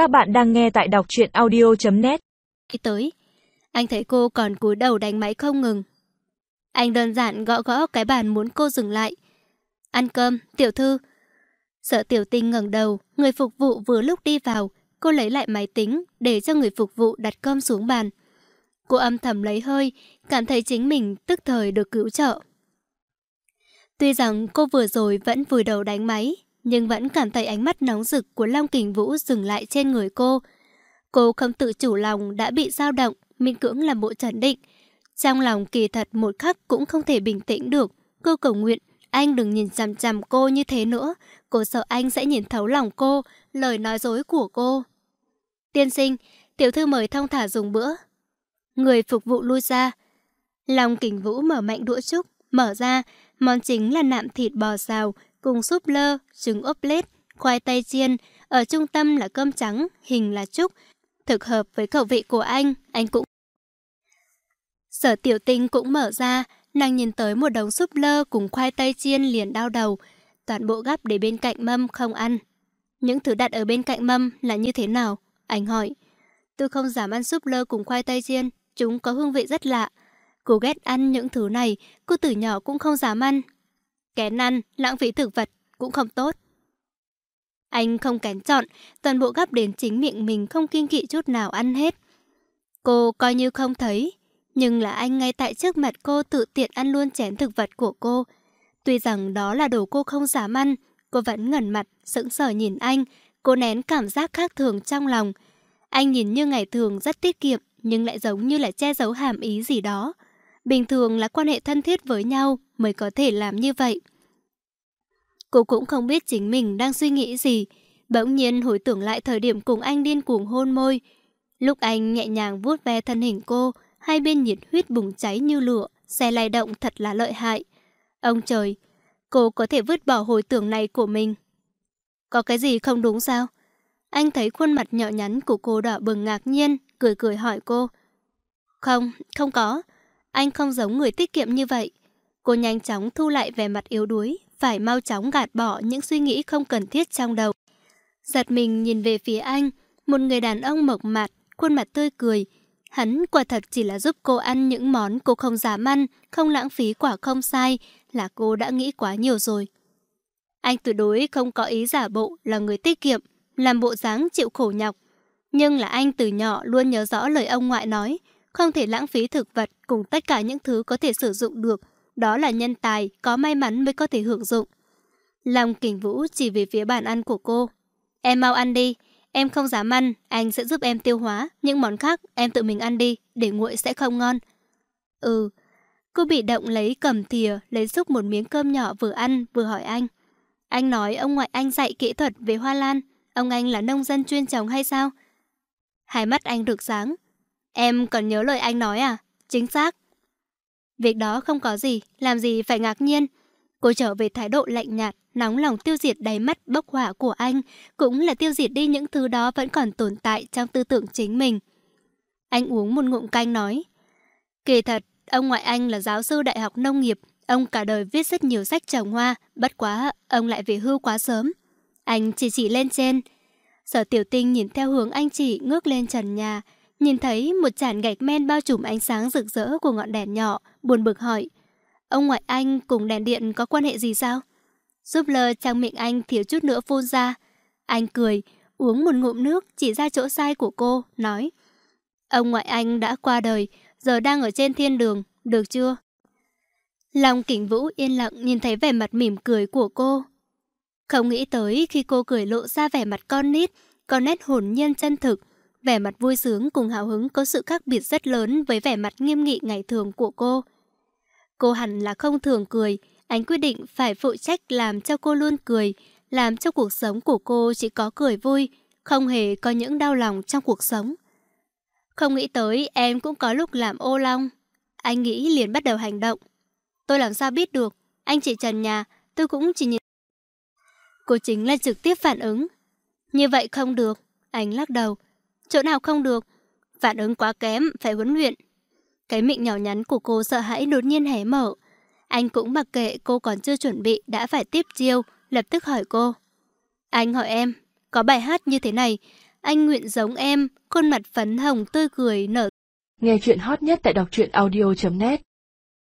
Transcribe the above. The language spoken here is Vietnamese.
Các bạn đang nghe tại đọc truyện audio.net Tới, anh thấy cô còn cúi đầu đánh máy không ngừng. Anh đơn giản gõ gõ cái bàn muốn cô dừng lại. Ăn cơm, tiểu thư. Sợ tiểu tinh ngẩng đầu, người phục vụ vừa lúc đi vào, cô lấy lại máy tính để cho người phục vụ đặt cơm xuống bàn. Cô âm thầm lấy hơi, cảm thấy chính mình tức thời được cứu trợ. Tuy rằng cô vừa rồi vẫn vùi đầu đánh máy, nhưng vẫn cảm thấy ánh mắt nóng rực của Long Kình Vũ dừng lại trên người cô. Cô không tự chủ lòng đã bị dao động, miễn cưỡng làm bộ trấn định. Trong lòng kỳ thật một khắc cũng không thể bình tĩnh được. Cô cầu nguyện, anh đừng nhìn chằm chằm cô như thế nữa. Cô sợ anh sẽ nhìn thấu lòng cô, lời nói dối của cô. Tiên sinh, tiểu thư mời thông thả dùng bữa. Người phục vụ lui ra. Long Kình Vũ mở mạnh đũa trúc, mở ra, món chính là nạm thịt bò xào, cùng súp lơ, trứng ốp lết, khoai tây chiên, ở trung tâm là cơm trắng, hình là trúc. Thực hợp với khẩu vị của anh, anh cũng... Sở tiểu tinh cũng mở ra, nàng nhìn tới một đống súp lơ cùng khoai tây chiên liền đau đầu. Toàn bộ gắp để bên cạnh mâm không ăn. Những thứ đặt ở bên cạnh mâm là như thế nào? Anh hỏi. Tôi không dám ăn súp lơ cùng khoai tây chiên, chúng có hương vị rất lạ. Cô ghét ăn những thứ này, cô từ nhỏ cũng không dám ăn, Kén ăn, lãng phí thực vật cũng không tốt. Anh không kén chọn, toàn bộ gắp đến chính miệng mình không kiên kỵ chút nào ăn hết. Cô coi như không thấy, nhưng là anh ngay tại trước mặt cô tự tiện ăn luôn chén thực vật của cô. Tuy rằng đó là đồ cô không dám ăn, cô vẫn ngẩn mặt, sững sờ nhìn anh, cô nén cảm giác khác thường trong lòng. Anh nhìn như ngày thường rất tiết kiệm, nhưng lại giống như là che giấu hàm ý gì đó. Bình thường là quan hệ thân thiết với nhau mới có thể làm như vậy. Cô cũng không biết chính mình đang suy nghĩ gì. Bỗng nhiên hồi tưởng lại thời điểm cùng anh điên cuồng hôn môi. Lúc anh nhẹ nhàng vuốt ve thân hình cô, hai bên nhiệt huyết bùng cháy như lửa, xe lay động thật là lợi hại. Ông trời, cô có thể vứt bỏ hồi tưởng này của mình. Có cái gì không đúng sao? Anh thấy khuôn mặt nhỏ nhắn của cô đỏ bừng ngạc nhiên, cười cười hỏi cô. Không, không có. Anh không giống người tiết kiệm như vậy. Cô nhanh chóng thu lại vẻ mặt yếu đuối, phải mau chóng gạt bỏ những suy nghĩ không cần thiết trong đầu. Giật mình nhìn về phía anh, một người đàn ông mộc mạc, khuôn mặt tươi cười. Hắn quả thật chỉ là giúp cô ăn những món cô không dám ăn, không lãng phí quả không sai, là cô đã nghĩ quá nhiều rồi. Anh tuyệt đối không có ý giả bộ là người tiết kiệm, làm bộ dáng chịu khổ nhọc. Nhưng là anh từ nhỏ luôn nhớ rõ lời ông ngoại nói, không thể lãng phí thực vật cùng tất cả những thứ có thể sử dụng được, đó là nhân tài, có may mắn mới có thể hưởng dụng. Lòng kình vũ chỉ về phía bàn ăn của cô. Em mau ăn đi, em không dám ăn, anh sẽ giúp em tiêu hóa. Những món khác em tự mình ăn đi, để nguội sẽ không ngon. Ừ, cô bị động lấy cầm thìa, lấy xúc một miếng cơm nhỏ vừa ăn vừa hỏi anh. Anh nói ông ngoại anh dạy kỹ thuật về hoa lan, ông anh là nông dân chuyên trồng hay sao? Hai mắt anh rực sáng. Em còn nhớ lời anh nói à? Chính xác. Việc đó không có gì, làm gì phải ngạc nhiên. Cô trở về thái độ lạnh nhạt, nóng lòng tiêu diệt đáy mắt bốc hỏa của anh, cũng là tiêu diệt đi những thứ đó vẫn còn tồn tại trong tư tưởng chính mình. Anh uống một ngụm canh nói, Kỳ thật, ông ngoại anh là giáo sư đại học nông nghiệp, ông cả đời viết rất nhiều sách trồng hoa, bất quá ông lại về hưu quá sớm. Anh chỉ chỉ lên trên. Sở tiểu tinh nhìn theo hướng anh chỉ ngước lên trần nhà, Nhìn thấy một chản gạch men bao trùm ánh sáng rực rỡ của ngọn đèn nhỏ, buồn bực hỏi. Ông ngoại anh cùng đèn điện có quan hệ gì sao? Giúp lơ trang miệng anh thiếu chút nữa phun ra. Anh cười, uống một ngụm nước chỉ ra chỗ sai của cô, nói. Ông ngoại anh đã qua đời, giờ đang ở trên thiên đường, được chưa? Lòng kỉnh vũ yên lặng nhìn thấy vẻ mặt mỉm cười của cô. Không nghĩ tới khi cô cười lộ ra vẻ mặt con nít, có nét hồn nhiên chân thực, Vẻ mặt vui sướng cùng hào hứng có sự khác biệt rất lớn với vẻ mặt nghiêm nghị ngày thường của cô. Cô hẳn là không thường cười, anh quyết định phải phụ trách làm cho cô luôn cười, làm cho cuộc sống của cô chỉ có cười vui, không hề có những đau lòng trong cuộc sống. Không nghĩ tới em cũng có lúc làm ô long. Anh nghĩ liền bắt đầu hành động. Tôi làm sao biết được, anh chỉ trần nhà, tôi cũng chỉ nhìn. Cô chính là trực tiếp phản ứng. Như vậy không được, anh lắc đầu. Chỗ nào không được? Phản ứng quá kém, phải huấn luyện. Cái miệng nhỏ nhắn của cô sợ hãi đột nhiên hé mở. Anh cũng mặc kệ cô còn chưa chuẩn bị đã phải tiếp chiêu, lập tức hỏi cô. Anh hỏi em, có bài hát như thế này, anh nguyện giống em, khuôn mặt phấn hồng tươi cười nở. Nghe chuyện hot nhất tại đọc truyện audio.net